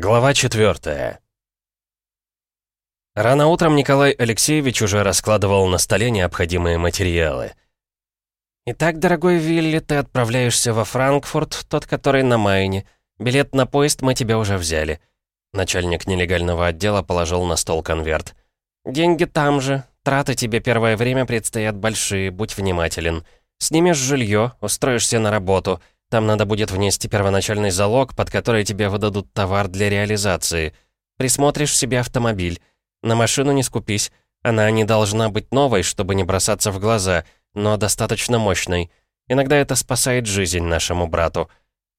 Глава 4 Рано утром Николай Алексеевич уже раскладывал на столе необходимые материалы. «Итак, дорогой Вилли, ты отправляешься во Франкфурт, тот, который на Майне. Билет на поезд мы тебе уже взяли». Начальник нелегального отдела положил на стол конверт. «Деньги там же. Траты тебе первое время предстоят большие, будь внимателен. Снимешь жилье, устроишься на работу». Там надо будет внести первоначальный залог, под который тебе выдадут товар для реализации. Присмотришь себе автомобиль. На машину не скупись. Она не должна быть новой, чтобы не бросаться в глаза, но достаточно мощной. Иногда это спасает жизнь нашему брату.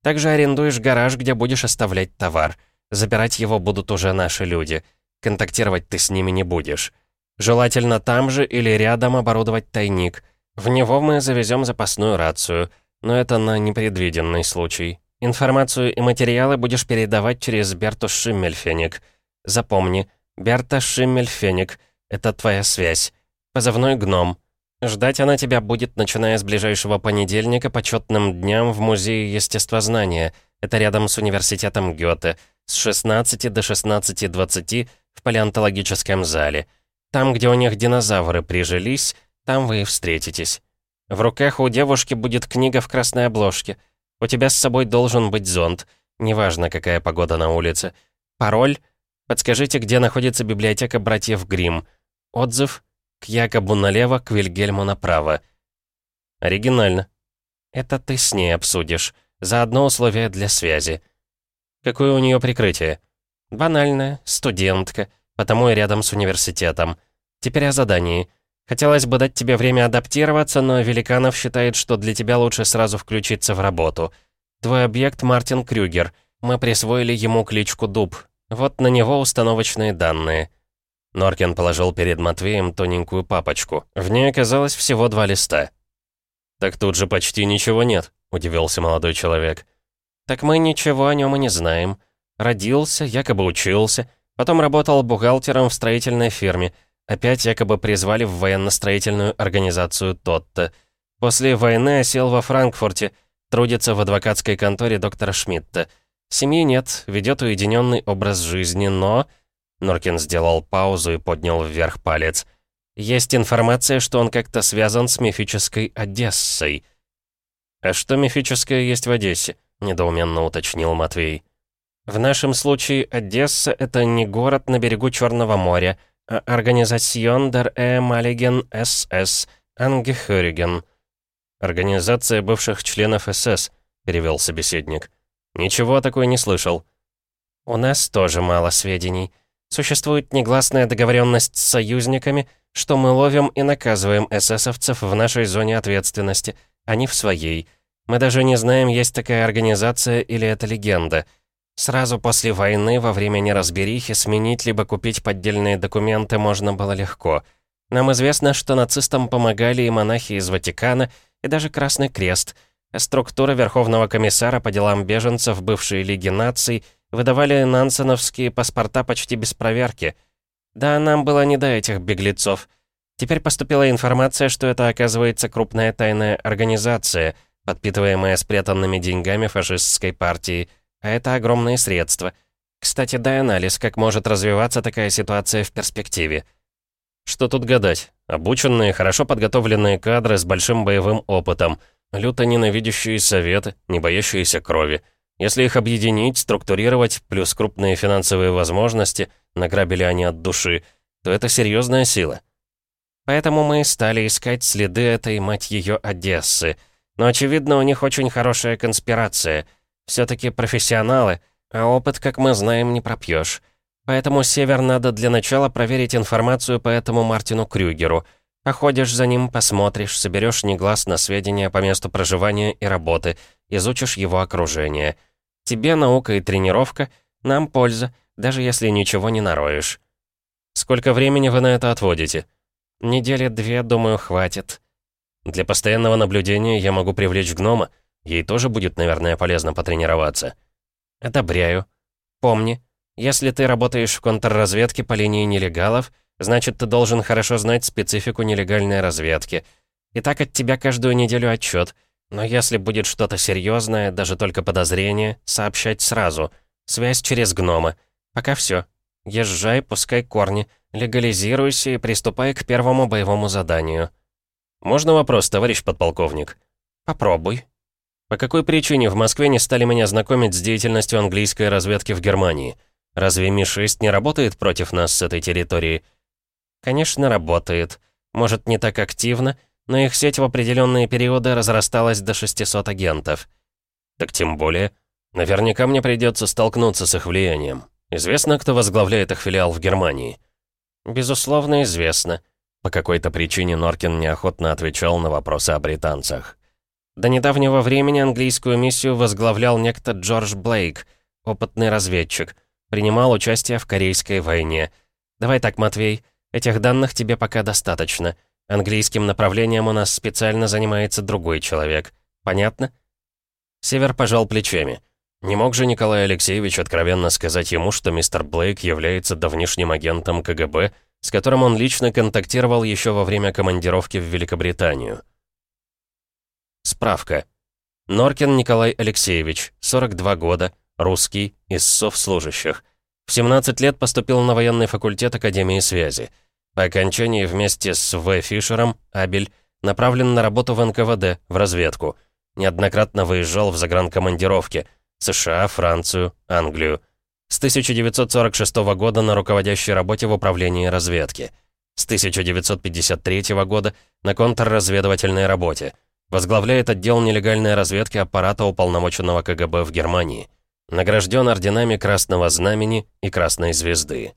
Также арендуешь гараж, где будешь оставлять товар. Забирать его будут уже наши люди. Контактировать ты с ними не будешь. Желательно там же или рядом оборудовать тайник. В него мы завезем запасную рацию. Но это на непредвиденный случай. Информацию и материалы будешь передавать через Берту Шиммельфеник. Запомни, Берта Шиммельфеник — это твоя связь. Позывной «Гном». Ждать она тебя будет, начиная с ближайшего понедельника по четным дням в Музее естествознания. Это рядом с университетом Гёте. С 16 до 16.20 в палеонтологическом зале. Там, где у них динозавры прижились, там вы и встретитесь. В руках у девушки будет книга в красной обложке. У тебя с собой должен быть зонт. Неважно, какая погода на улице. Пароль? Подскажите, где находится библиотека братьев Грим. Отзыв? К Якобу налево, к Вильгельму направо. Оригинально. Это ты с ней обсудишь. Заодно условия для связи. Какое у нее прикрытие? Банальное, студентка, потому и рядом с университетом. Теперь о задании. Хотелось бы дать тебе время адаптироваться, но Великанов считает, что для тебя лучше сразу включиться в работу. Твой объект Мартин Крюгер. Мы присвоили ему кличку Дуб. Вот на него установочные данные». Норкин положил перед Матвеем тоненькую папочку. В ней оказалось всего два листа. «Так тут же почти ничего нет», — удивился молодой человек. «Так мы ничего о нем и не знаем. Родился, якобы учился, потом работал бухгалтером в строительной фирме, Опять якобы призвали в военно-строительную организацию Тотта. После войны осел во Франкфурте, трудится в адвокатской конторе доктора Шмидта. Семьи нет, ведет уединенный образ жизни, но... Норкин сделал паузу и поднял вверх палец. Есть информация, что он как-то связан с мифической Одессой. «А что мифическое есть в Одессе?» — недоуменно уточнил Матвей. «В нашем случае Одесса — это не город на берегу Черного моря, Организацион der ehemaligen СС Ангехörigen. Организация бывших членов СС, перевел собеседник. Ничего о такой не слышал. У нас тоже мало сведений. Существует негласная договоренность с союзниками, что мы ловим и наказываем эсэсовцев в нашей зоне ответственности, а не в своей. Мы даже не знаем, есть такая организация или это легенда — Сразу после войны, во время неразберихи, сменить либо купить поддельные документы можно было легко. Нам известно, что нацистам помогали и монахи из Ватикана, и даже Красный Крест. Структура Верховного комиссара по делам беженцев бывшей Лиги наций выдавали нансеновские паспорта почти без проверки. Да, нам было не до этих беглецов. Теперь поступила информация, что это оказывается крупная тайная организация, подпитываемая спрятанными деньгами фашистской партии – а это огромные средства. Кстати, дай анализ, как может развиваться такая ситуация в перспективе. Что тут гадать? Обученные, хорошо подготовленные кадры с большим боевым опытом, люто ненавидящие советы, не боящиеся крови. Если их объединить, структурировать, плюс крупные финансовые возможности, награбили они от души, то это серьезная сила. Поэтому мы стали искать следы этой, мать ее, Одессы. Но, очевидно, у них очень хорошая конспирация — все-таки профессионалы, а опыт, как мы знаем, не пропьешь. Поэтому Север надо для начала проверить информацию по этому Мартину Крюгеру. Походишь за ним, посмотришь, соберешь негласно сведения по месту проживания и работы, изучишь его окружение. Тебе наука и тренировка, нам польза, даже если ничего не нароешь. Сколько времени вы на это отводите? Недели две, думаю, хватит. Для постоянного наблюдения я могу привлечь гнома, Ей тоже будет, наверное, полезно потренироваться. Одобряю. Помни, если ты работаешь в контрразведке по линии нелегалов, значит, ты должен хорошо знать специфику нелегальной разведки. И так от тебя каждую неделю отчет. Но если будет что-то серьезное, даже только подозрение, сообщать сразу. Связь через гнома. Пока все. Езжай, пускай корни, легализируйся и приступай к первому боевому заданию. Можно вопрос, товарищ подполковник? Попробуй. По какой причине в Москве не стали меня знакомить с деятельностью английской разведки в Германии? Разве Ми-6 не работает против нас с этой территории? Конечно, работает. Может, не так активно, но их сеть в определенные периоды разрасталась до 600 агентов. Так тем более, наверняка мне придется столкнуться с их влиянием. Известно, кто возглавляет их филиал в Германии? Безусловно, известно. По какой-то причине Норкин неохотно отвечал на вопросы о британцах. До недавнего времени английскую миссию возглавлял некто Джордж Блейк, опытный разведчик. Принимал участие в Корейской войне. Давай так, Матвей, этих данных тебе пока достаточно. Английским направлением у нас специально занимается другой человек. Понятно? Север пожал плечами. Не мог же Николай Алексеевич откровенно сказать ему, что мистер Блейк является давнишним агентом КГБ, с которым он лично контактировал еще во время командировки в Великобританию. Справка. Норкин Николай Алексеевич, 42 года, русский, из совслужащих. В 17 лет поступил на военный факультет Академии связи. По окончании вместе с В. Фишером, Абель, направлен на работу в НКВД, в разведку. Неоднократно выезжал в загранкомандировки. США, Францию, Англию. С 1946 года на руководящей работе в управлении разведки. С 1953 года на контрразведывательной работе. Возглавляет отдел нелегальной разведки аппарата уполномоченного КГБ в Германии. Награжден орденами Красного Знамени и Красной Звезды.